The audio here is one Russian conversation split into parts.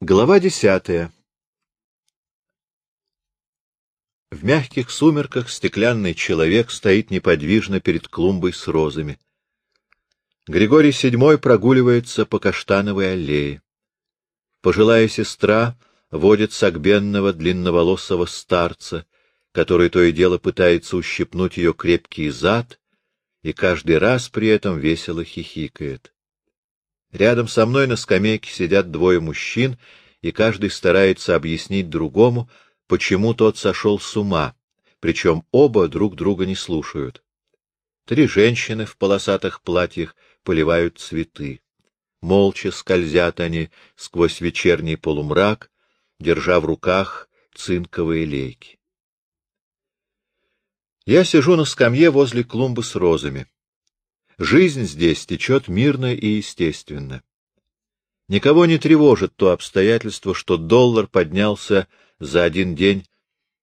Глава десятая В мягких сумерках стеклянный человек стоит неподвижно перед клумбой с розами. Григорий VII прогуливается по каштановой аллее. Пожилая сестра водит согбенного длинноволосого старца, который то и дело пытается ущипнуть ее крепкий зад и каждый раз при этом весело хихикает. Рядом со мной на скамейке сидят двое мужчин, и каждый старается объяснить другому, почему тот сошел с ума, причем оба друг друга не слушают. Три женщины в полосатых платьях поливают цветы. Молча скользят они сквозь вечерний полумрак, держа в руках цинковые лейки. Я сижу на скамье возле клумбы с розами. Жизнь здесь течет мирно и естественно. Никого не тревожит то обстоятельство, что доллар поднялся за один день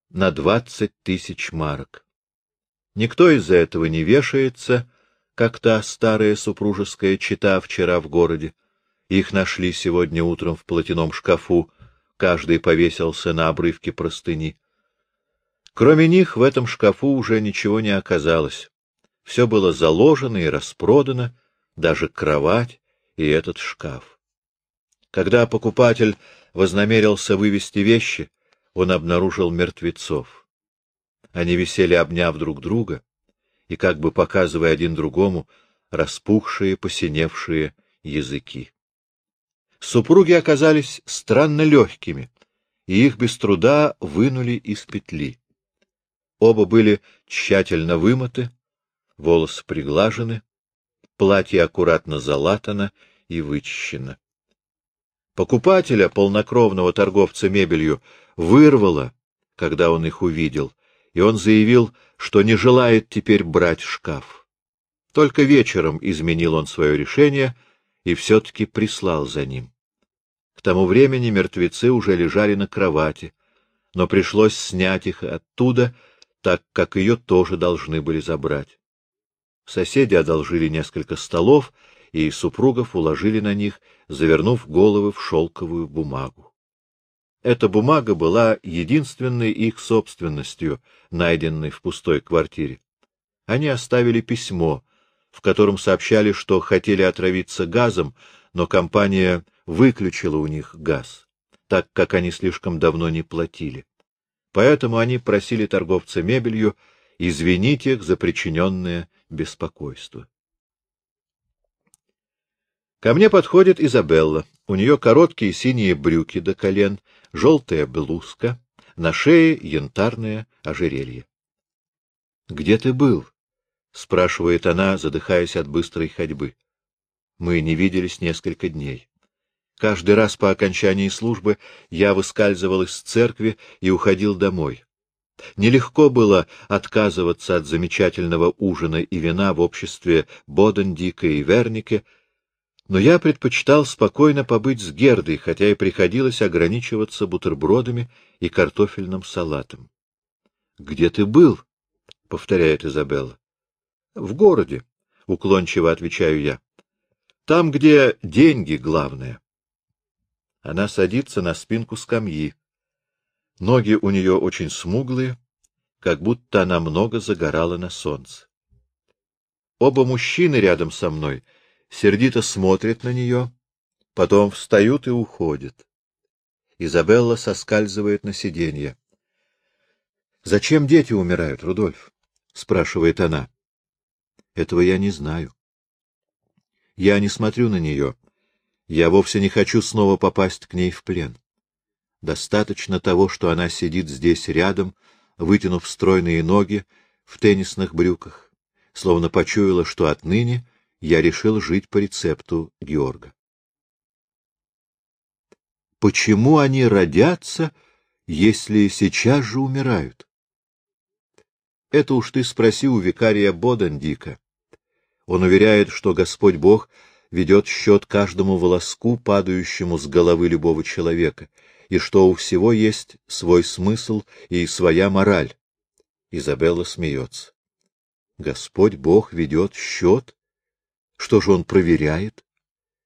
на двадцать тысяч марок. Никто из-за этого не вешается, как та старая супружеская чита вчера в городе. Их нашли сегодня утром в платяном шкафу, каждый повесился на обрывке простыни. Кроме них в этом шкафу уже ничего не оказалось. Все было заложено и распродано, даже кровать и этот шкаф. Когда покупатель вознамерился вывести вещи, он обнаружил мертвецов. Они висели, обняв друг друга, и, как бы показывая один другому, распухшие, посиневшие языки. Супруги оказались странно легкими, и их без труда вынули из петли. Оба были тщательно вымыты, волосы приглажены, платье аккуратно залатано и вычищено. Покупателя, полнокровного торговца мебелью, вырвало, когда он их увидел, и он заявил, что не желает теперь брать шкаф. Только вечером изменил он свое решение и все-таки прислал за ним. К тому времени мертвецы уже лежали на кровати, но пришлось снять их оттуда, так как ее тоже должны были забрать. Соседи одолжили несколько столов, и супругов уложили на них, завернув головы в шелковую бумагу. Эта бумага была единственной их собственностью, найденной в пустой квартире. Они оставили письмо, в котором сообщали, что хотели отравиться газом, но компания выключила у них газ, так как они слишком давно не платили. Поэтому они просили торговца мебелью извинить их за причиненное беспокойство. Ко мне подходит Изабелла. У нее короткие синие брюки до колен, желтая блузка, на шее янтарное ожерелье. — Где ты был? — спрашивает она, задыхаясь от быстрой ходьбы. Мы не виделись несколько дней. Каждый раз по окончании службы я выскальзывал из церкви и уходил домой. Нелегко было отказываться от замечательного ужина и вина в обществе Бодендика и Вернике, но я предпочитал спокойно побыть с Гердой, хотя и приходилось ограничиваться бутербродами и картофельным салатом. — Где ты был? — повторяет Изабелла. — В городе, — уклончиво отвечаю я. — Там, где деньги главное. Она садится на спинку скамьи. Ноги у нее очень смуглые, как будто она много загорала на солнце. Оба мужчины рядом со мной сердито смотрят на нее, потом встают и уходят. Изабелла соскальзывает на сиденье. — Зачем дети умирают, Рудольф? — спрашивает она. — Этого я не знаю. Я не смотрю на нее. Я вовсе не хочу снова попасть к ней в плен. Достаточно того, что она сидит здесь рядом, вытянув стройные ноги в теннисных брюках, словно почуяла, что отныне я решил жить по рецепту Георга. Почему они родятся, если сейчас же умирают? Это уж ты спроси у викария Бодендика. Он уверяет, что Господь Бог ведет счет каждому волоску, падающему с головы любого человека, и что у всего есть свой смысл и своя мораль. Изабелла смеется. Господь Бог ведет счет? Что же он проверяет?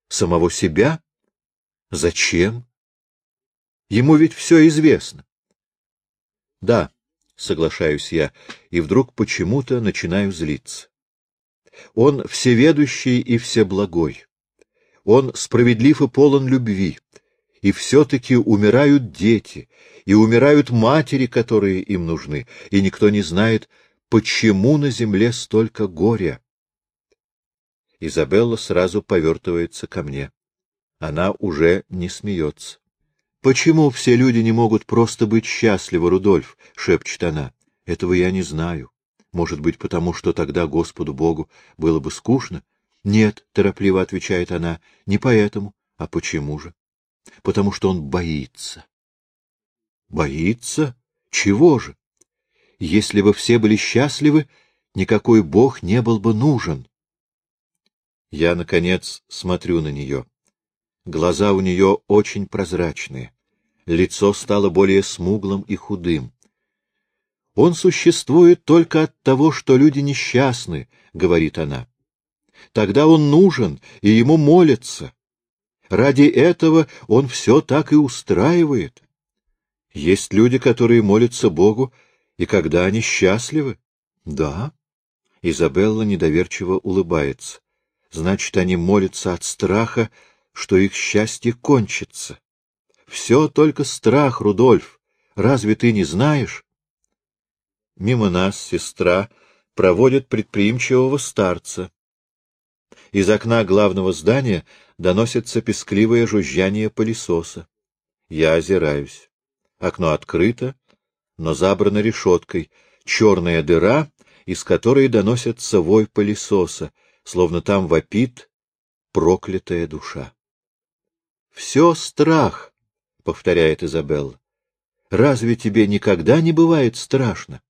Самого себя? Зачем? Ему ведь все известно. Да, соглашаюсь я, и вдруг почему-то начинаю злиться. Он всеведущий и всеблагой. Он справедлив и полон любви. И все-таки умирают дети, и умирают матери, которые им нужны, и никто не знает, почему на земле столько горя. Изабелла сразу повертывается ко мне. Она уже не смеется. — Почему все люди не могут просто быть счастливы, Рудольф? — шепчет она. — Этого я не знаю. Может быть, потому что тогда Господу Богу было бы скучно? — Нет, — торопливо отвечает она, — не поэтому. А почему же? — Потому что он боится. — Боится? Чего же? Если бы все были счастливы, никакой Бог не был бы нужен. Я, наконец, смотрю на нее. Глаза у нее очень прозрачные. Лицо стало более смуглым и худым. Он существует только от того, что люди несчастны, — говорит она. Тогда он нужен, и ему молятся. Ради этого он все так и устраивает. Есть люди, которые молятся Богу, и когда они счастливы? Да. Изабелла недоверчиво улыбается. Значит, они молятся от страха, что их счастье кончится. Все только страх, Рудольф. Разве ты не знаешь? Мимо нас сестра проводит предприимчивого старца. Из окна главного здания доносится пескливое жужжание пылесоса. Я озираюсь. Окно открыто, но забрано решеткой, черная дыра, из которой доносится вой пылесоса, словно там вопит проклятая душа. «Все страх», — повторяет Изабелла. «Разве тебе никогда не бывает страшно?»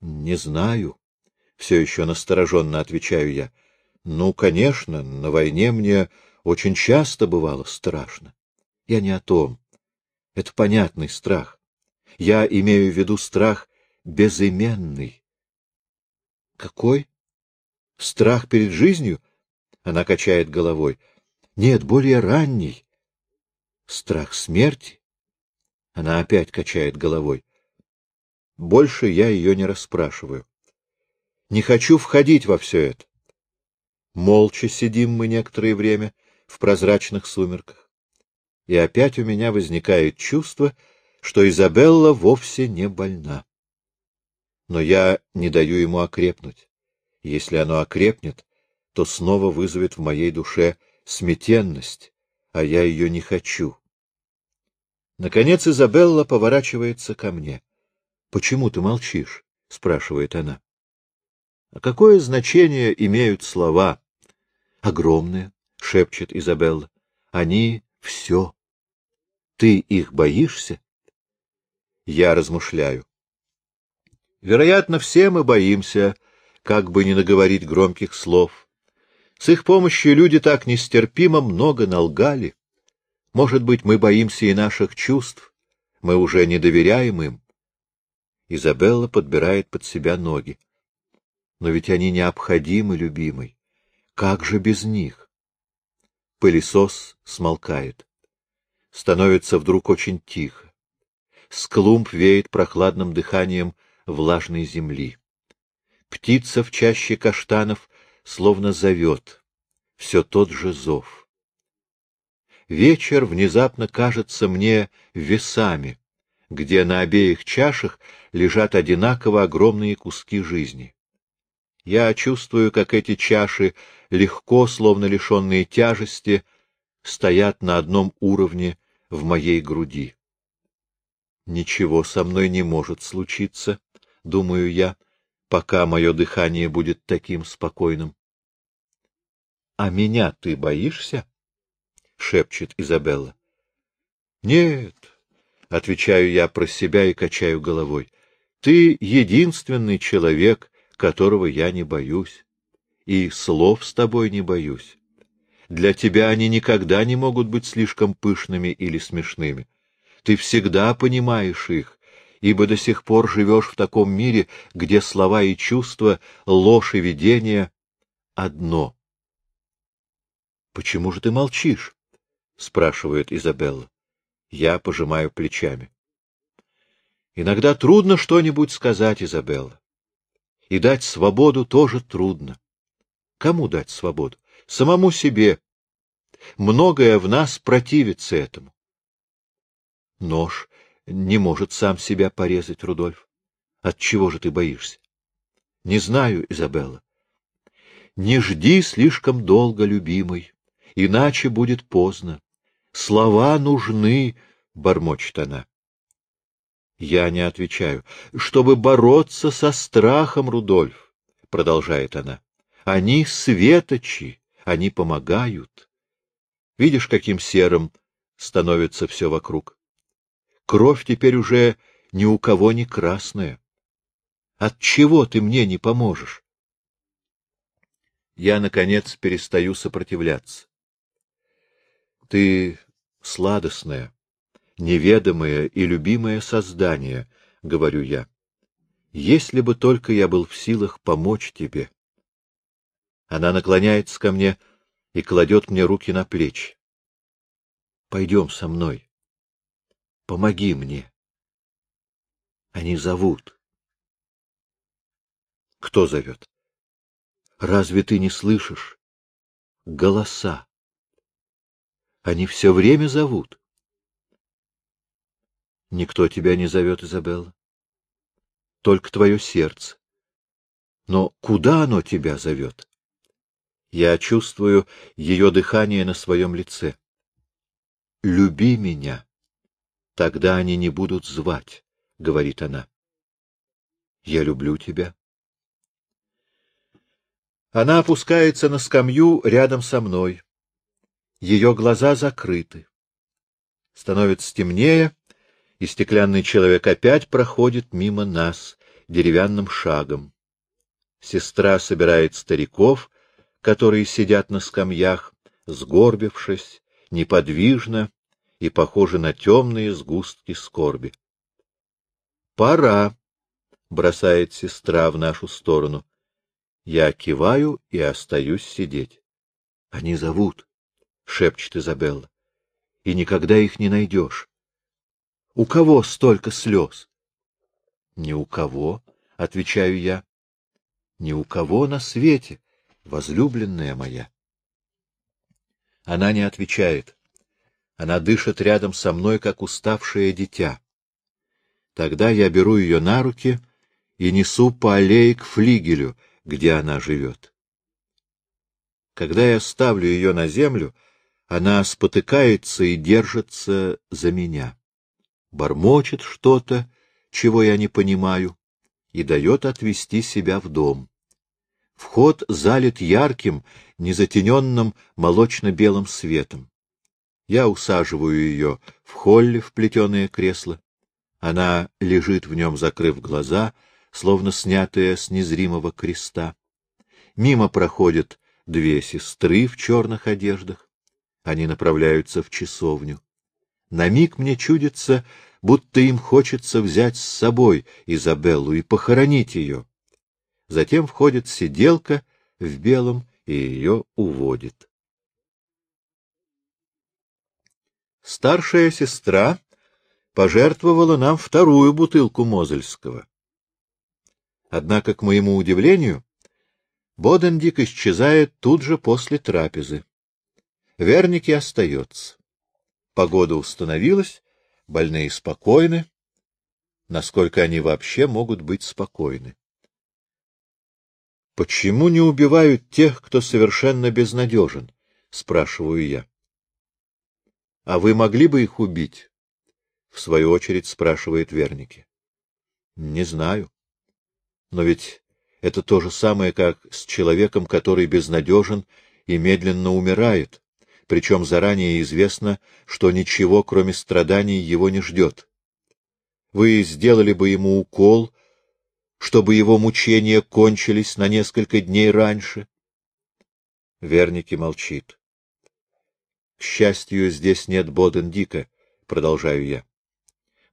«Не знаю», — все еще настороженно отвечаю я. «Ну, конечно, на войне мне очень часто бывало страшно. Я не о том. Это понятный страх. Я имею в виду страх безыменный. Какой? Страх перед жизнью? Она качает головой. Нет, более ранний. Страх смерти? Она опять качает головой. Больше я ее не расспрашиваю. Не хочу входить во все это. Молча сидим мы некоторое время в прозрачных сумерках. И опять у меня возникает чувство, что Изабелла вовсе не больна. Но я не даю ему окрепнуть. Если оно окрепнет, то снова вызовет в моей душе сметенность, а я ее не хочу. Наконец Изабелла поворачивается ко мне. — Почему ты молчишь? — спрашивает она. — А какое значение имеют слова? — Огромное, — шепчет Изабелла. — Они — все. Ты их боишься? Я размышляю. Вероятно, все мы боимся, как бы не наговорить громких слов. С их помощью люди так нестерпимо много налгали. Может быть, мы боимся и наших чувств, мы уже не доверяем им. Изабелла подбирает под себя ноги. Но ведь они необходимы, любимый. Как же без них? Пылесос смолкает. Становится вдруг очень тихо. С клумб веет прохладным дыханием влажной земли. Птица в чаще каштанов словно зовет. Все тот же зов. Вечер внезапно кажется мне весами, где на обеих чашах лежат одинаково огромные куски жизни. Я чувствую, как эти чаши, легко, словно лишенные тяжести, стоят на одном уровне в моей груди. Ничего со мной не может случиться, думаю я, пока мое дыхание будет таким спокойным. — А меня ты боишься? — шепчет Изабелла. — Нет, — отвечаю я про себя и качаю головой. — Ты единственный человек, которого я не боюсь. И слов с тобой не боюсь. Для тебя они никогда не могут быть слишком пышными или смешными. Ты всегда понимаешь их, ибо до сих пор живешь в таком мире, где слова и чувства, ложь и видение — одно. — Почему же ты молчишь? — спрашивает Изабелла. Я пожимаю плечами. Иногда трудно что-нибудь сказать, Изабелла. И дать свободу тоже трудно. Кому дать свободу? Самому себе. Многое в нас противится этому. Нож не может сам себя порезать, Рудольф. От чего же ты боишься? Не знаю, Изабелла. Не жди слишком долго, любимый, иначе будет поздно. Слова нужны, — бормочет она. Я не отвечаю. Чтобы бороться со страхом, Рудольф, — продолжает она. Они светочи, они помогают. Видишь, каким серым становится все вокруг. Кровь теперь уже ни у кого не красная. От чего ты мне не поможешь? Я, наконец, перестаю сопротивляться. Ты сладостное, неведомое и любимое создание, — говорю я. Если бы только я был в силах помочь тебе. Она наклоняется ко мне и кладет мне руки на плечи. Пойдем со мной. Помоги мне. Они зовут. Кто зовет? Разве ты не слышишь? Голоса. Они все время зовут. Никто тебя не зовет, Изабелла. Только твое сердце. Но куда оно тебя зовет? Я чувствую ее дыхание на своем лице. «Люби меня, тогда они не будут звать», — говорит она. «Я люблю тебя». Она опускается на скамью рядом со мной. Ее глаза закрыты. Становится темнее, и стеклянный человек опять проходит мимо нас деревянным шагом. Сестра собирает стариков, которые сидят на скамьях, сгорбившись, неподвижно и похожи на темные сгустки скорби. «Пора!» — бросает сестра в нашу сторону. Я киваю и остаюсь сидеть. Они зовут шепчет Изабелла. — И никогда их не найдешь. У кого столько слез? — Ни у кого, — отвечаю я. — Ни у кого на свете, возлюбленная моя. Она не отвечает. Она дышит рядом со мной, как уставшее дитя. Тогда я беру ее на руки и несу по аллее к флигелю, где она живет. Когда я ставлю ее на землю, она спотыкается и держится за меня. Бормочет что-то, чего я не понимаю, и дает отвести себя в дом. Вход залит ярким, незатененным молочно-белым светом. Я усаживаю ее в холле в плетеное кресло. Она лежит в нем, закрыв глаза, словно снятая с незримого креста. Мимо проходят две сестры в черных одеждах. Они направляются в часовню. На миг мне чудится, будто им хочется взять с собой Изабеллу и похоронить ее. Затем входит сиделка в белом и ее уводит. Старшая сестра пожертвовала нам вторую бутылку Мозельского. Однако, к моему удивлению, Бодендик исчезает тут же после трапезы. Верники остается. Погода установилась, больные спокойны. Насколько они вообще могут быть спокойны? Почему не убивают тех, кто совершенно безнадежен? Спрашиваю я. А вы могли бы их убить? В свою очередь спрашивает Верники. Не знаю. Но ведь это то же самое, как с человеком, который безнадежен и медленно умирает причем заранее известно, что ничего, кроме страданий, его не ждет. Вы сделали бы ему укол, чтобы его мучения кончились на несколько дней раньше? Верники молчит. К счастью, здесь нет Боден-Дика, продолжаю я.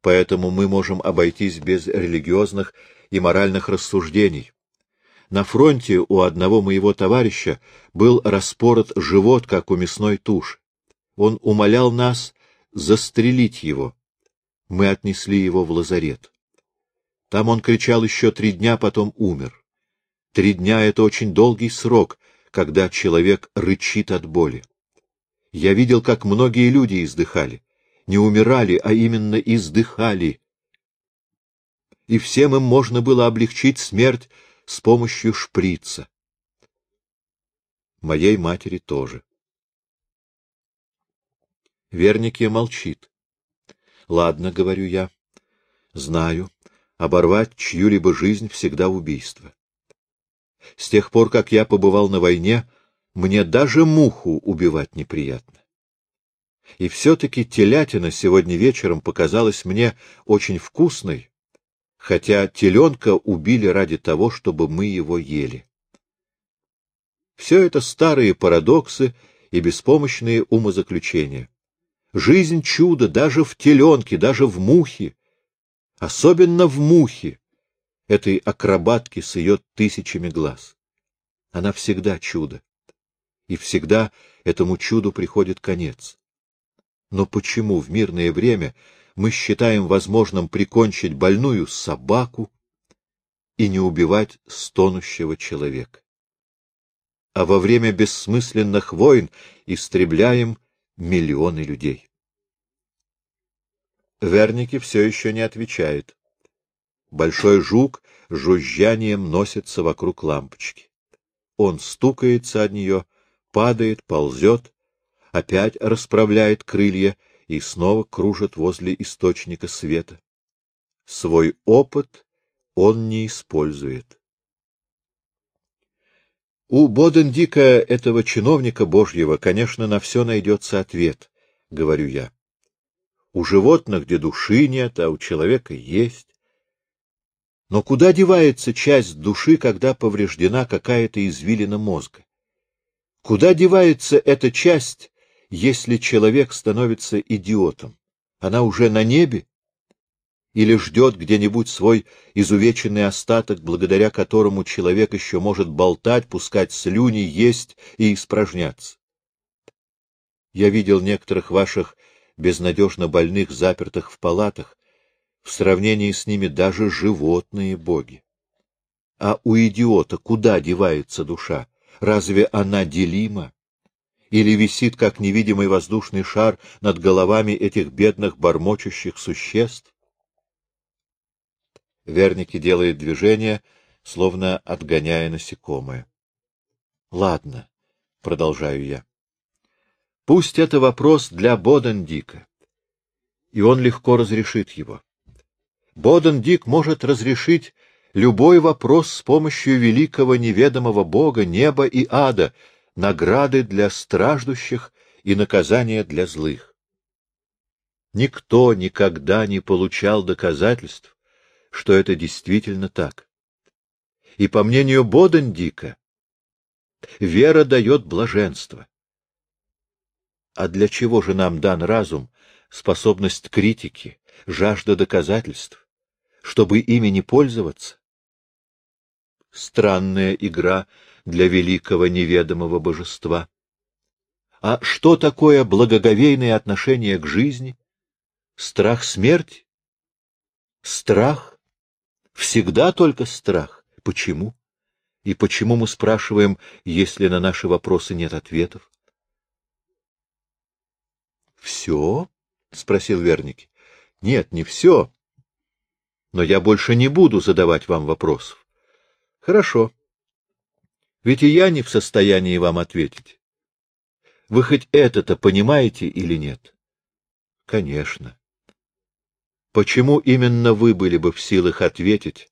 Поэтому мы можем обойтись без религиозных и моральных рассуждений. На фронте у одного моего товарища был распорот живот, как у мясной туши. Он умолял нас застрелить его. Мы отнесли его в лазарет. Там он кричал еще три дня, потом умер. Три дня — это очень долгий срок, когда человек рычит от боли. Я видел, как многие люди издыхали. Не умирали, а именно издыхали. И всем им можно было облегчить смерть с помощью шприца. Моей матери тоже. Вернике молчит. — Ладно, — говорю я. — Знаю, оборвать чью-либо жизнь всегда убийство. С тех пор, как я побывал на войне, мне даже муху убивать неприятно. И все-таки телятина сегодня вечером показалась мне очень вкусной, хотя теленка убили ради того, чтобы мы его ели. Все это старые парадоксы и беспомощные умозаключения. Жизнь чудо даже в теленке, даже в мухе, особенно в мухе, этой акробатки с ее тысячами глаз. Она всегда чудо, и всегда этому чуду приходит конец. Но почему в мирное время мы считаем возможным прикончить больную собаку и не убивать стонущего человека? А во время бессмысленных войн истребляем миллионы людей. Верники все еще не отвечает. Большой жук жужжанием носится вокруг лампочки. Он стукается от нее, падает, ползет, опять расправляет крылья и снова кружит возле источника света. Свой опыт он не использует. У Бодендика, этого чиновника Божьего, конечно, на все найдется ответ, — говорю я. У животных, где души нет, а у человека есть. Но куда девается часть души, когда повреждена какая-то извилина мозга? Куда девается эта часть, если человек становится идиотом? Она уже на небе? Или ждет где-нибудь свой изувеченный остаток, благодаря которому человек еще может болтать, пускать слюни, есть и испражняться? Я видел некоторых ваших безнадежно больных, запертых в палатах, в сравнении с ними даже животные боги. А у идиота куда девается душа? Разве она делима? Или висит, как невидимый воздушный шар, над головами этих бедных бормочущих существ? Верники делает движение, словно отгоняя насекомое. — Ладно, — продолжаю я. — Пусть это вопрос для Бодендика, и он легко разрешит его. Боден-Дик может разрешить любой вопрос с помощью великого неведомого Бога, неба и ада, награды для страждущих и наказания для злых. Никто никогда не получал доказательств, что это действительно так. И по мнению Бодендика, вера дает блаженство. А для чего же нам дан разум, способность критики, жажда доказательств? чтобы ими не пользоваться? Странная игра для великого неведомого божества. А что такое благоговейное отношение к жизни? Страх смерти? Страх? Всегда только страх. Почему? И почему мы спрашиваем, если на наши вопросы нет ответов? — Все? — спросил Верник. — Нет, не все но я больше не буду задавать вам вопросов. Хорошо. Ведь и я не в состоянии вам ответить. Вы хоть это-то понимаете или нет? Конечно. Почему именно вы были бы в силах ответить,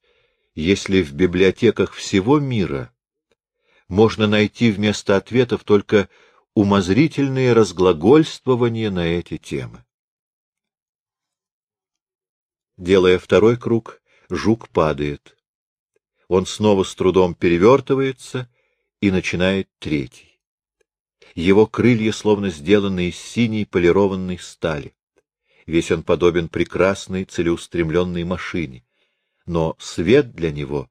если в библиотеках всего мира можно найти вместо ответов только умозрительные разглагольствования на эти темы? Делая второй круг, жук падает. Он снова с трудом перевертывается и начинает третий. Его крылья словно сделаны из синей полированной стали. Весь он подобен прекрасной целеустремленной машине. Но свет для него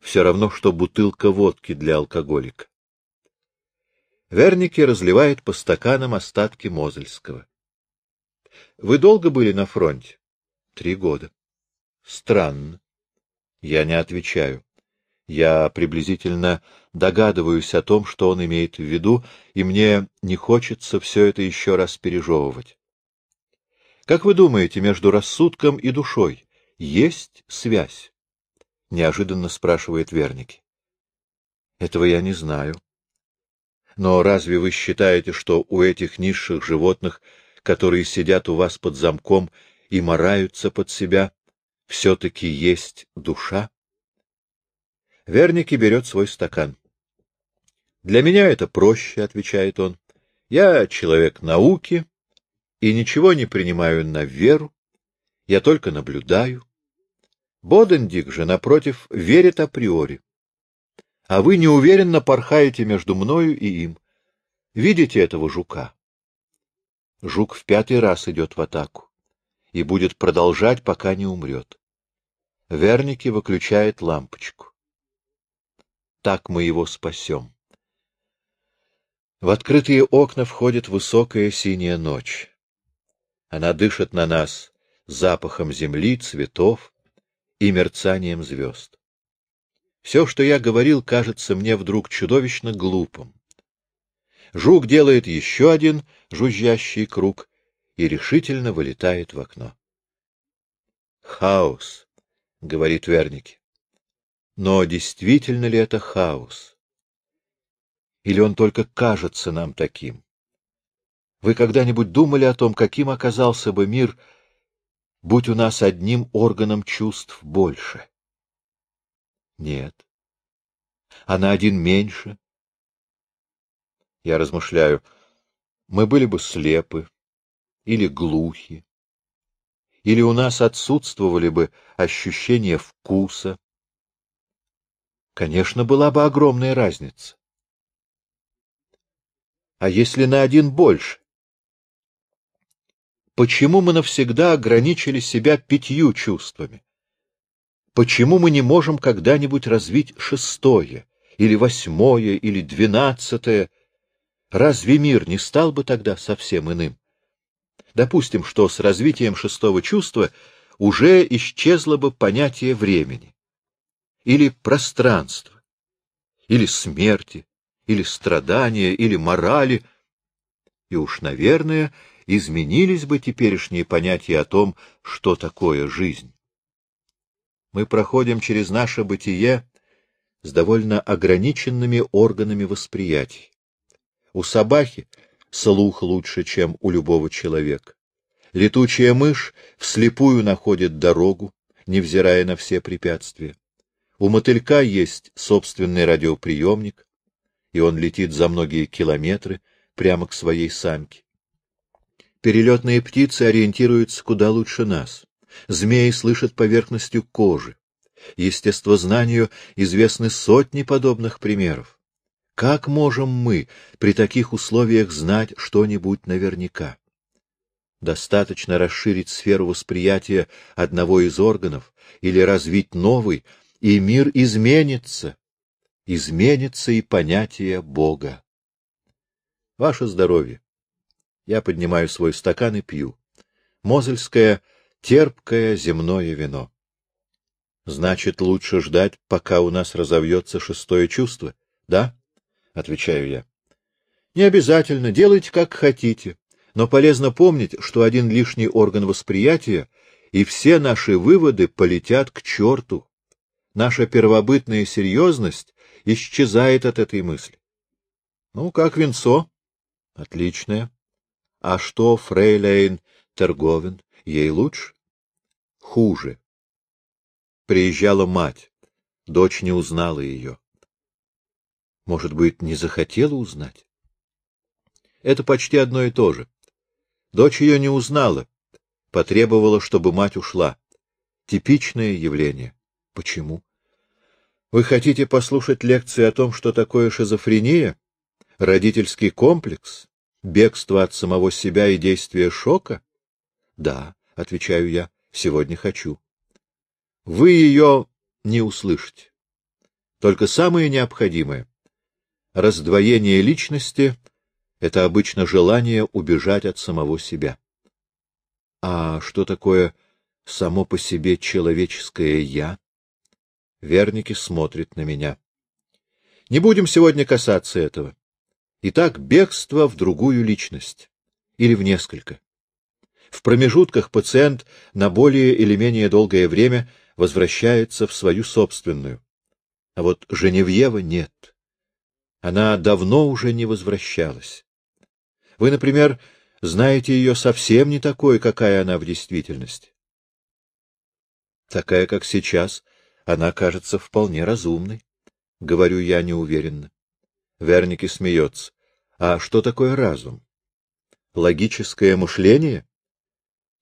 все равно, что бутылка водки для алкоголика. Верники разливает по стаканам остатки Мозельского. Вы долго были на фронте? Три года. Странно. Я не отвечаю. Я приблизительно догадываюсь о том, что он имеет в виду, и мне не хочется все это еще раз пережевывать. Как вы думаете, между рассудком и душой есть связь? — неожиданно спрашивает Верники. — Этого я не знаю. Но разве вы считаете, что у этих низших животных, которые сидят у вас под замком и мораются под себя, все-таки есть душа? Верники берет свой стакан. — Для меня это проще, — отвечает он. — Я человек науки и ничего не принимаю на веру, я только наблюдаю. Бодендик же, напротив, верит априори. А вы неуверенно порхаете между мною и им. Видите этого жука? Жук в пятый раз идет в атаку и будет продолжать, пока не умрет. Верники выключает лампочку. Так мы его спасем. В открытые окна входит высокая синяя ночь. Она дышит на нас запахом земли, цветов, и мерцанием звезд. Все, что я говорил, кажется мне вдруг чудовищно глупым. Жук делает еще один жужжащий круг и решительно вылетает в окно. «Хаос», — говорит Верники. Но действительно ли это хаос? Или он только кажется нам таким? Вы когда-нибудь думали о том, каким оказался бы мир, будь у нас одним органом чувств больше? Нет. А на один меньше? Я размышляю, мы были бы слепы или глухи, или у нас отсутствовали бы ощущения вкуса. Конечно, была бы огромная разница. А если на один больше? Почему мы навсегда ограничили себя пятью чувствами? Почему мы не можем когда-нибудь развить шестое, или восьмое, или двенадцатое? Разве мир не стал бы тогда совсем иным? Допустим, что с развитием шестого чувства уже исчезло бы понятие времени, или пространства, или смерти, или страдания, или морали, и уж, наверное, изменились бы теперешние понятия о том, что такое жизнь. Мы проходим через наше бытие с довольно ограниченными органами восприятия. У собаки слух лучше, чем у любого человека. Летучая мышь вслепую находит дорогу, невзирая на все препятствия. У мотылька есть собственный радиоприемник, и он летит за многие километры прямо к своей самке. Перелетные птицы ориентируются куда лучше нас. Змеи слышат поверхностью кожи. Естествознанию известны сотни подобных примеров. Как можем мы при таких условиях знать что-нибудь наверняка? Достаточно расширить сферу восприятия одного из органов или развить новый, и мир изменится. Изменится и понятие Бога. Ваше здоровье! Я поднимаю свой стакан и пью. Мозельское терпкое земное вино. Значит, лучше ждать, пока у нас разовьется шестое чувство, да? Отвечаю я. Не обязательно, делайте как хотите, но полезно помнить, что один лишний орган восприятия, и все наши выводы полетят к черту. Наша первобытная серьезность исчезает от этой мысли. Ну, как венцо? Отличное. А что фрейлейн Терговен? Ей лучше? Хуже. Приезжала мать. Дочь не узнала ее. Может быть, не захотела узнать? Это почти одно и то же. Дочь ее не узнала, потребовала, чтобы мать ушла. Типичное явление. Почему? Вы хотите послушать лекции о том, что такое шизофрения? Родительский комплекс? Бегство от самого себя и действие шока? Да, отвечаю я, сегодня хочу. Вы ее не услышите. Только самое необходимое. Раздвоение личности — это обычно желание убежать от самого себя. А что такое само по себе человеческое «я»? Верники смотрит на меня. Не будем сегодня касаться этого. Итак, бегство в другую личность. Или в несколько. В промежутках пациент на более или менее долгое время возвращается в свою собственную. А вот Женевьева нет. Она давно уже не возвращалась. Вы, например, знаете ее совсем не такой, какая она в действительности. Такая, как сейчас, она кажется вполне разумной. Говорю я неуверенно. Верники смеется. А что такое разум? Логическое мышление?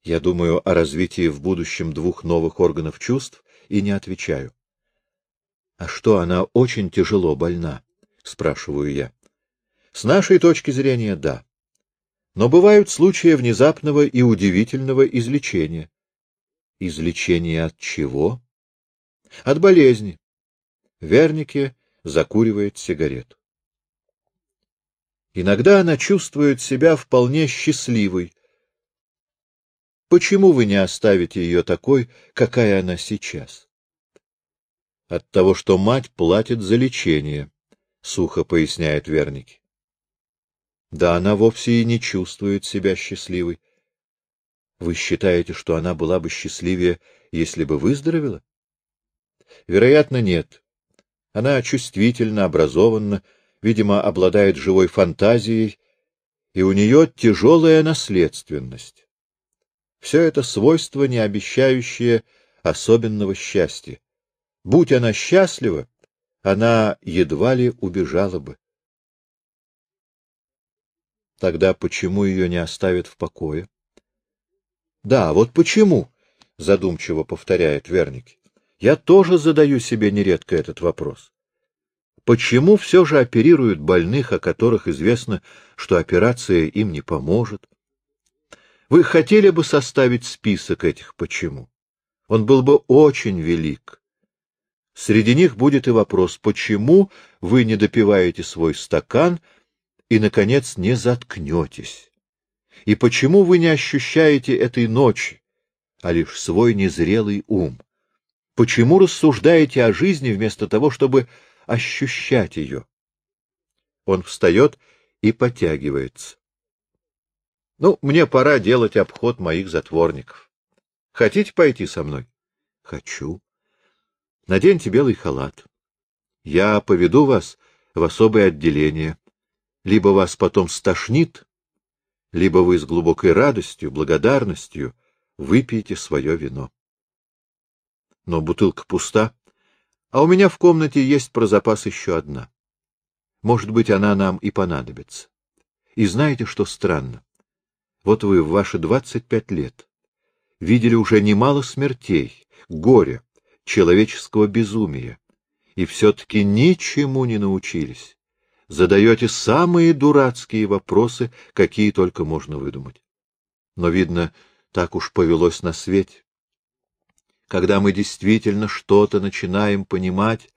Я думаю о развитии в будущем двух новых органов чувств и не отвечаю. А что, она очень тяжело больна? Спрашиваю я. С нашей точки зрения, да. Но бывают случаи внезапного и удивительного излечения. Излечение от чего? От болезни. Вернике закуривает сигарету. Иногда она чувствует себя вполне счастливой. Почему вы не оставите ее такой, какая она сейчас? От того, что мать платит за лечение, — сухо поясняет Верники. Да она вовсе и не чувствует себя счастливой. Вы считаете, что она была бы счастливее, если бы выздоровела? Вероятно, нет. Она чувствительно, образованна, видимо, обладает живой фантазией, и у нее тяжелая наследственность. Все это свойства, не обещающие особенного счастья. Будь она счастлива, она едва ли убежала бы. Тогда почему ее не оставят в покое? Да, вот почему, задумчиво повторяет Верник. Я тоже задаю себе нередко этот вопрос. Почему все же оперируют больных, о которых известно, что операция им не поможет? Вы хотели бы составить список этих «почему»? Он был бы очень велик. Среди них будет и вопрос, почему вы не допиваете свой стакан и, наконец, не заткнетесь? И почему вы не ощущаете этой ночи, а лишь свой незрелый ум? Почему рассуждаете о жизни вместо того, чтобы ощущать ее? Он встает и потягивается. Ну, мне пора делать обход моих затворников. Хотите пойти со мной? Хочу. Наденьте белый халат. Я поведу вас в особое отделение. Либо вас потом стошнит, либо вы с глубокой радостью, благодарностью выпьете свое вино. Но бутылка пуста, а у меня в комнате есть про запас еще одна. Может быть, она нам и понадобится. И знаете, что странно? Вот вы в ваши двадцать пять лет видели уже немало смертей, горя, человеческого безумия, и все-таки ничему не научились. Задаете самые дурацкие вопросы, какие только можно выдумать. Но, видно, так уж повелось на свете. Когда мы действительно что-то начинаем понимать,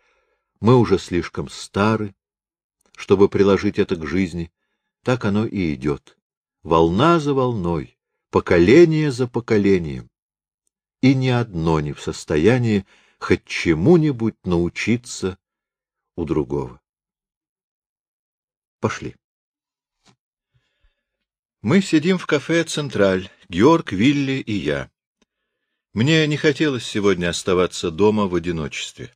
мы уже слишком стары, чтобы приложить это к жизни. Так оно и идет. Волна за волной, поколение за поколением и ни одно не в состоянии хоть чему-нибудь научиться у другого. Пошли. Мы сидим в кафе «Централь», Георг, Вилли и я. Мне не хотелось сегодня оставаться дома в одиночестве.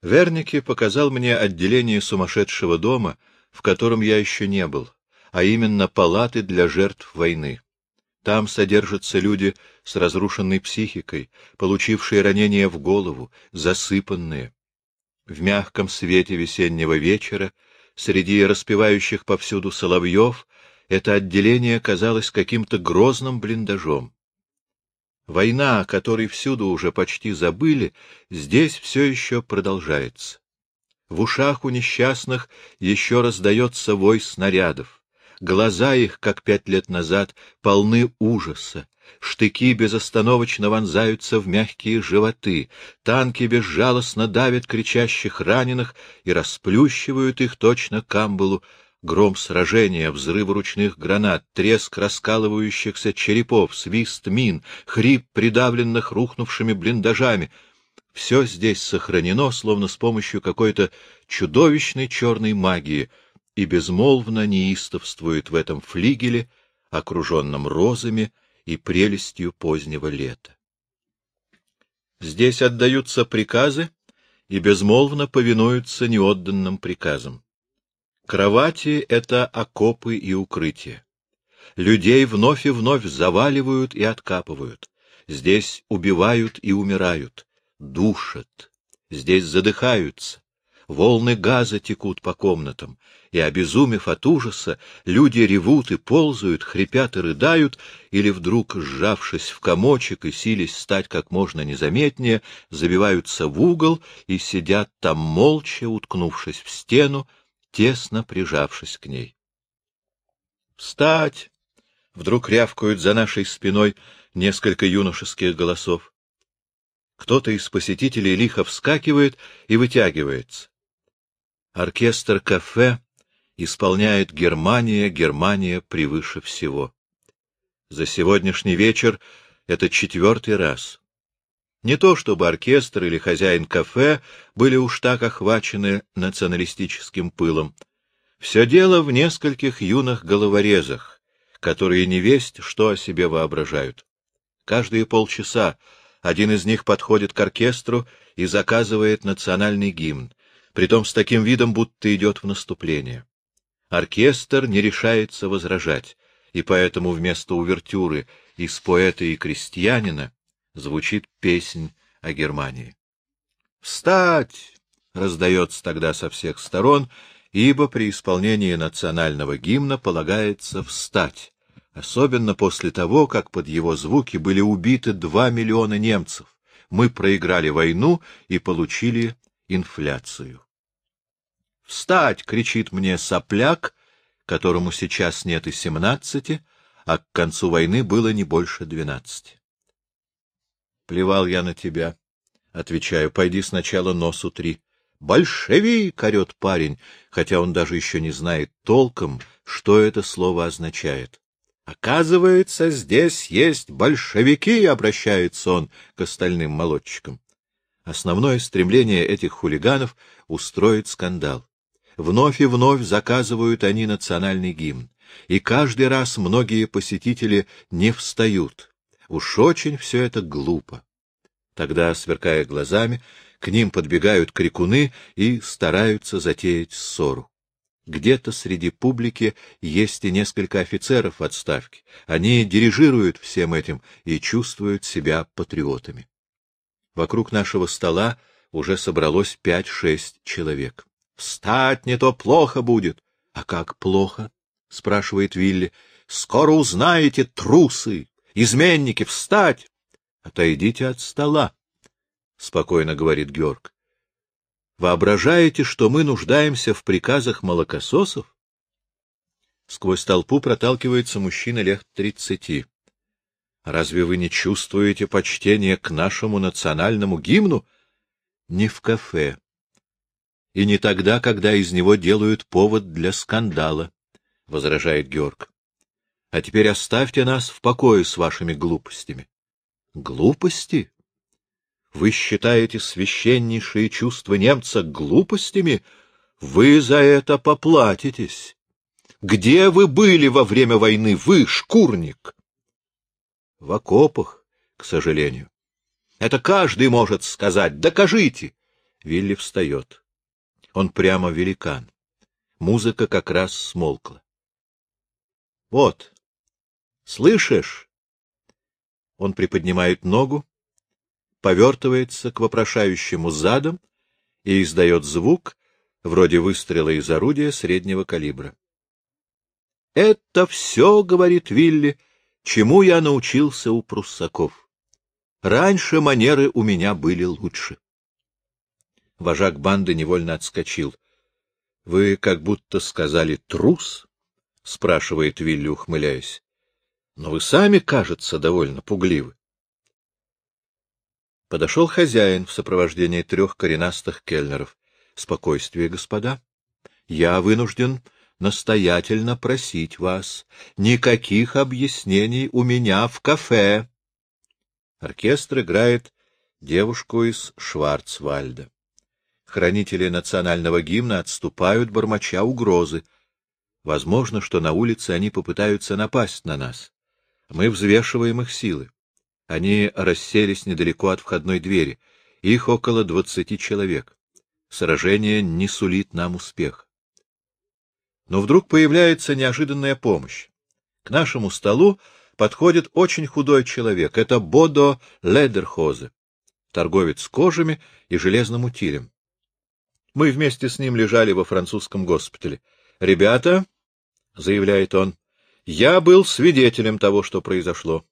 Верники показал мне отделение сумасшедшего дома, в котором я еще не был, а именно палаты для жертв войны. Там содержатся люди с разрушенной психикой, получившие ранения в голову, засыпанные. В мягком свете весеннего вечера, среди распевающих повсюду соловьев, это отделение казалось каким-то грозным блиндажом. Война, о которой всюду уже почти забыли, здесь все еще продолжается. В ушах у несчастных еще раздается вой снарядов. Глаза их, как пять лет назад, полны ужаса. Штыки безостановочно вонзаются в мягкие животы, танки безжалостно давят кричащих раненых и расплющивают их точно камбалу, гром сражения, взрывы ручных гранат, треск раскалывающихся черепов, свист мин, хрип придавленных рухнувшими блиндажами — все здесь сохранено, словно с помощью какой-то чудовищной черной магии, и безмолвно неистовствует в этом флигеле, окруженном розами и прелестью позднего лета. Здесь отдаются приказы и безмолвно повинуются неотданным приказам. Кровати — это окопы и укрытия. Людей вновь и вновь заваливают и откапывают. Здесь убивают и умирают душат, здесь задыхаются, волны газа текут по комнатам, и, обезумев от ужаса, люди ревут и ползают, хрипят и рыдают, или вдруг, сжавшись в комочек и сились стать как можно незаметнее, забиваются в угол и сидят там молча, уткнувшись в стену, тесно прижавшись к ней. «Встать!» — вдруг рявкают за нашей спиной несколько юношеских голосов. Кто-то из посетителей лихо вскакивает и вытягивается. Оркестр кафе исполняет «Германия, Германия превыше всего». За сегодняшний вечер это четвертый раз. Не то чтобы оркестр или хозяин кафе были уж так охвачены националистическим пылом. Все дело в нескольких юных головорезах, которые не весть, что о себе воображают. Каждые полчаса один из них подходит к оркестру и заказывает национальный гимн, притом с таким видом, будто идет в наступление. Оркестр не решается возражать, и поэтому вместо увертюры из поэта и крестьянина звучит песнь о Германии. «Встать!» — раздается тогда со всех сторон, ибо при исполнении национального гимна полагается встать, особенно после того, как под его звуки были убиты два миллиона немцев. Мы проиграли войну и получили инфляцию. «Встать!» — кричит мне сопляк, которому сейчас нет и семнадцати, а к концу войны было не больше двенадцати. «Плевал я на тебя», — отвечаю, — «пойди сначала носу три». «Большевик!» — орет парень, хотя он даже еще не знает толком, что это слово означает. Оказывается, здесь есть большевики, — обращается он к остальным молодчикам. Основное стремление этих хулиганов — устроить скандал. Вновь и вновь заказывают они национальный гимн, и каждый раз многие посетители не встают. Уж очень все это глупо. Тогда, сверкая глазами, к ним подбегают крикуны и стараются затеять ссору. Где-то среди публики есть и несколько офицеров в отставке. Они дирижируют всем этим и чувствуют себя патриотами. Вокруг нашего стола уже собралось пять-шесть человек. — Встать не то плохо будет. — А как плохо? — спрашивает Вилли. — Скоро узнаете, трусы, изменники, встать! — Отойдите от стола, — спокойно говорит Георг. Воображаете, что мы нуждаемся в приказах молокососов? Сквозь толпу проталкивается мужчина лет тридцати. Разве вы не чувствуете почтения к нашему национальному гимну? Не в кафе. И не тогда, когда из него делают повод для скандала, — возражает Георг. А теперь оставьте нас в покое с вашими глупостями. Глупости? Вы считаете священнейшие чувства немца глупостями? Вы за это поплатитесь. Где вы были во время войны, вы, шкурник? В окопах, к сожалению. Это каждый может сказать. Докажите. Вилли встает. Он прямо великан. Музыка как раз смолкла. Вот. Слышишь? Он приподнимает ногу, повертывается к вопрошающему задом и издает звук, вроде выстрела из орудия среднего калибра. — Это все, — говорит Вилли, — чему я научился у пруссаков. Раньше манеры у меня были лучше. Вожак банды невольно отскочил. — Вы как будто сказали «трус», — спрашивает Вилли, ухмыляясь. — Но вы сами, кажется, довольно пугливы. Подошел хозяин в сопровождении трех коренастых кельнеров. — Спокойствие, господа. Я вынужден настоятельно просить вас. Никаких объяснений у меня в кафе. Оркестр играет девушку из Шварцвальда. Хранители национального гимна отступают, бормоча угрозы. Возможно, что на улице они попытаются напасть на нас. Мы взвешиваем их силы. Они расселись недалеко от входной двери. Их около двадцати человек. Сражение не сулит нам успеха. Но вдруг появляется неожиданная помощь. К нашему столу подходит очень худой человек. Это Бодо Ледерхозе, торговец кожами и железным утилем. Мы вместе с ним лежали во французском госпитале. — Ребята, — заявляет он, — я был свидетелем того, что произошло.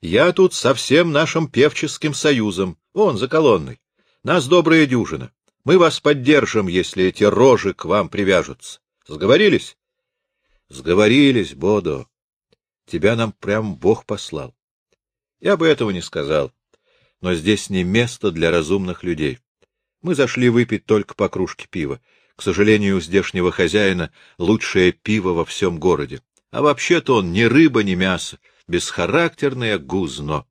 Я тут со всем нашим певческим союзом, вон, за колонной. Нас добрая дюжина. Мы вас поддержим, если эти рожи к вам привяжутся. Сговорились? Сговорились, Бодо. Тебя нам прям Бог послал. Я бы этого не сказал. Но здесь не место для разумных людей. Мы зашли выпить только по кружке пива. К сожалению, у здешнего хозяина лучшее пиво во всем городе. А вообще-то он ни рыба, ни мясо, бесхарактерное гузно.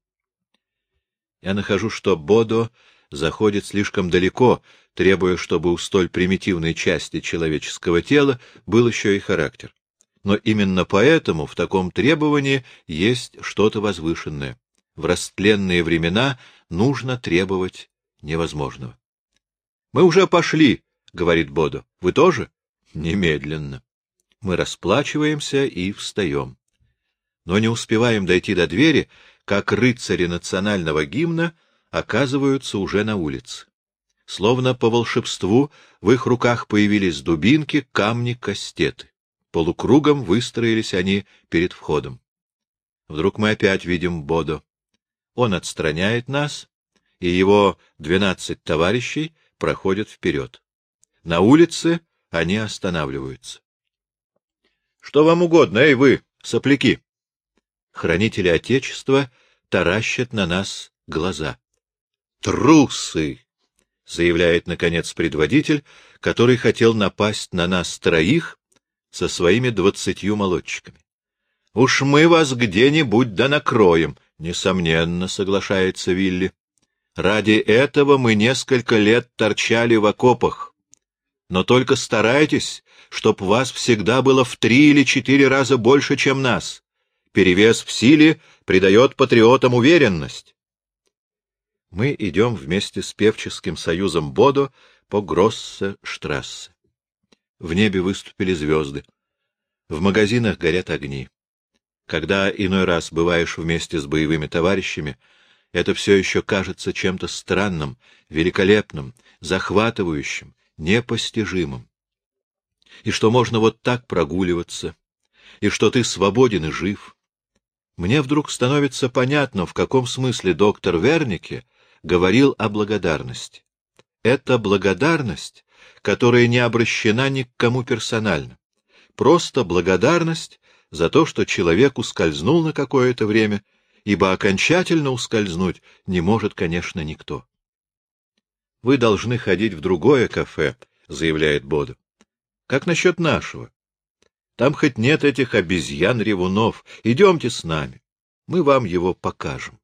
Я нахожу, что Бодо заходит слишком далеко, требуя, чтобы у столь примитивной части человеческого тела был еще и характер. Но именно поэтому в таком требовании есть что-то возвышенное. В растленные времена нужно требовать невозможного. — Мы уже пошли, — говорит Бодо. — Вы тоже? — Немедленно. Мы расплачиваемся и встаем. Но не успеваем дойти до двери, как рыцари национального гимна оказываются уже на улице. Словно по волшебству в их руках появились дубинки, камни, кастеты. Полукругом выстроились они перед входом. Вдруг мы опять видим Бодо. Он отстраняет нас, и его двенадцать товарищей проходят вперед. На улице они останавливаются. — Что вам угодно, эй вы, сопляки! Хранители Отечества таращат на нас глаза. Трусы! — заявляет, наконец, предводитель, который хотел напасть на нас троих со своими двадцатью молодчиками. — Уж мы вас где-нибудь да накроем, — несомненно, соглашается Вилли. Ради этого мы несколько лет торчали в окопах. Но только старайтесь, чтоб вас всегда было в три или четыре раза больше, чем нас. Перевес в силе придает патриотам уверенность мы идем вместе с певческим союзом Бодо по Гроссе-штрассе. В небе выступили звезды. В магазинах горят огни. Когда иной раз бываешь вместе с боевыми товарищами, это все еще кажется чем-то странным, великолепным, захватывающим, непостижимым. И что можно вот так прогуливаться, и что ты свободен и жив. Мне вдруг становится понятно, в каком смысле доктор Вернике говорил о благодарности. Это благодарность, которая не обращена ни к кому персонально. Просто благодарность за то, что человек ускользнул на какое-то время, ибо окончательно ускользнуть не может, конечно, никто. «Вы должны ходить в другое кафе», — заявляет Бода. «Как насчет нашего? Там хоть нет этих обезьян-ревунов. Идемте с нами. Мы вам его покажем».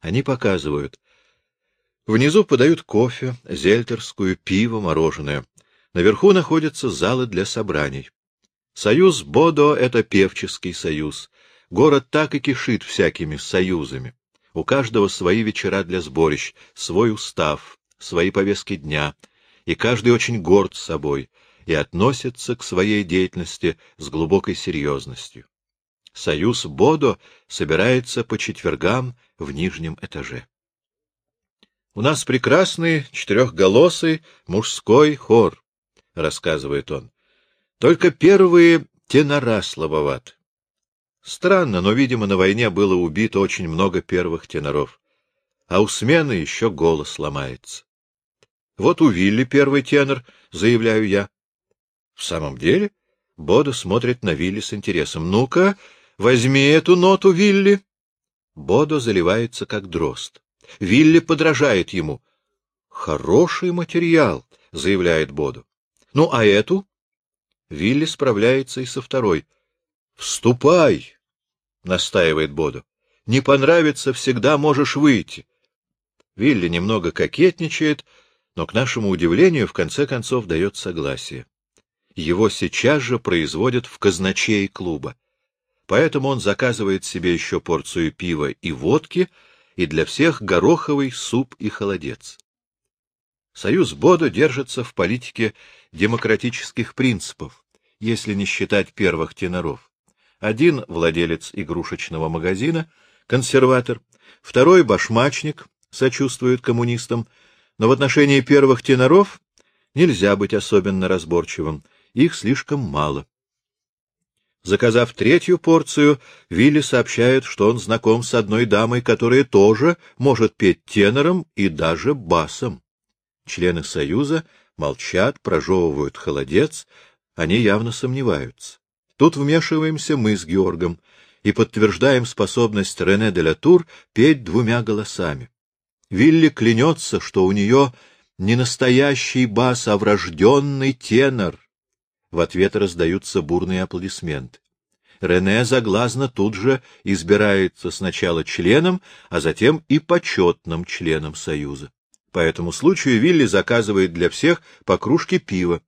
Они показывают. Внизу подают кофе, зельтерскую, пиво, мороженое. Наверху находятся залы для собраний. Союз Бодо — это певческий союз. Город так и кишит всякими союзами. У каждого свои вечера для сборищ, свой устав, свои повестки дня, и каждый очень горд собой и относится к своей деятельности с глубокой серьезностью. Союз Бодо собирается по четвергам в нижнем этаже. У нас прекрасный четырехголосый мужской хор, — рассказывает он. Только первые тенора слабоваты. Странно, но, видимо, на войне было убито очень много первых теноров. А у смены еще голос ломается. Вот у Вилли первый тенор, заявляю я. В самом деле? Бода смотрит на Вилли с интересом. Ну-ка, возьми эту ноту, Вилли. Бодо заливается, как дрозд. Вилли подражает ему. — Хороший материал, — заявляет Боду. — Ну, а эту? Вилли справляется и со второй. — Вступай! — настаивает Бодо. — Не понравится, всегда можешь выйти. Вилли немного кокетничает, но, к нашему удивлению, в конце концов дает согласие. Его сейчас же производят в казначей клуба. Поэтому он заказывает себе еще порцию пива и водки, и для всех гороховый суп и холодец. Союз Бодо держится в политике демократических принципов, если не считать первых теноров. Один — владелец игрушечного магазина, консерватор, второй — башмачник, сочувствует коммунистам, но в отношении первых теноров нельзя быть особенно разборчивым, их слишком мало. Заказав третью порцию, Вилли сообщает, что он знаком с одной дамой, которая тоже может петь тенором и даже басом. Члены Союза молчат, прожевывают холодец, они явно сомневаются. Тут вмешиваемся мы с Георгом и подтверждаем способность Рене де Латур петь двумя голосами. Вилли клянется, что у нее не настоящий бас, а врожденный тенор. В ответ раздаются бурные аплодисменты. Рене заглазно тут же избирается сначала членом, а затем и почетным членом Союза. По этому случаю Вилли заказывает для всех по кружке пива.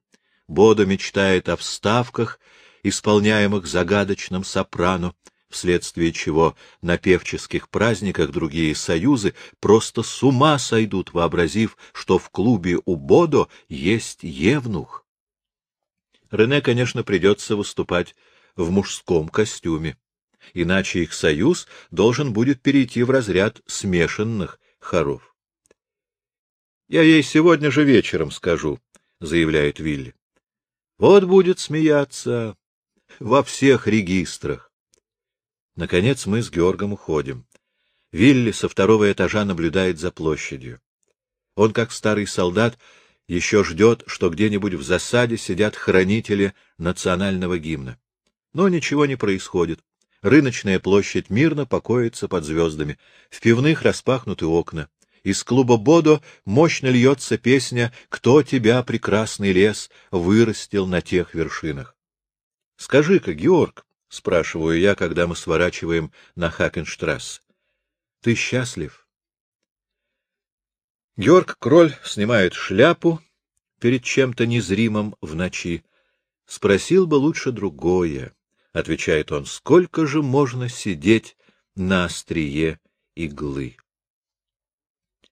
Бодо мечтает о вставках, исполняемых загадочным сопрано, вследствие чего на певческих праздниках другие союзы просто с ума сойдут, вообразив, что в клубе у Бодо есть евнух. Рене, конечно, придется выступать в мужском костюме, иначе их союз должен будет перейти в разряд смешанных хоров. — Я ей сегодня же вечером скажу, — заявляет Вилли. — Вот будет смеяться во всех регистрах. Наконец мы с Георгом уходим. Вилли со второго этажа наблюдает за площадью. Он, как старый солдат, еще ждет, что где-нибудь в засаде сидят хранители национального гимна. Но ничего не происходит. Рыночная площадь мирно покоится под звездами. В пивных распахнуты окна. Из клуба Бодо мощно льется песня «Кто тебя, прекрасный лес, вырастил на тех вершинах». Скажи-ка, Георг, — спрашиваю я, когда мы сворачиваем на Хакенштрасс. — Ты счастлив? Георг Кроль снимает шляпу перед чем-то незримым в ночи. — Спросил бы лучше другое, — отвечает он, — сколько же можно сидеть на острие иглы?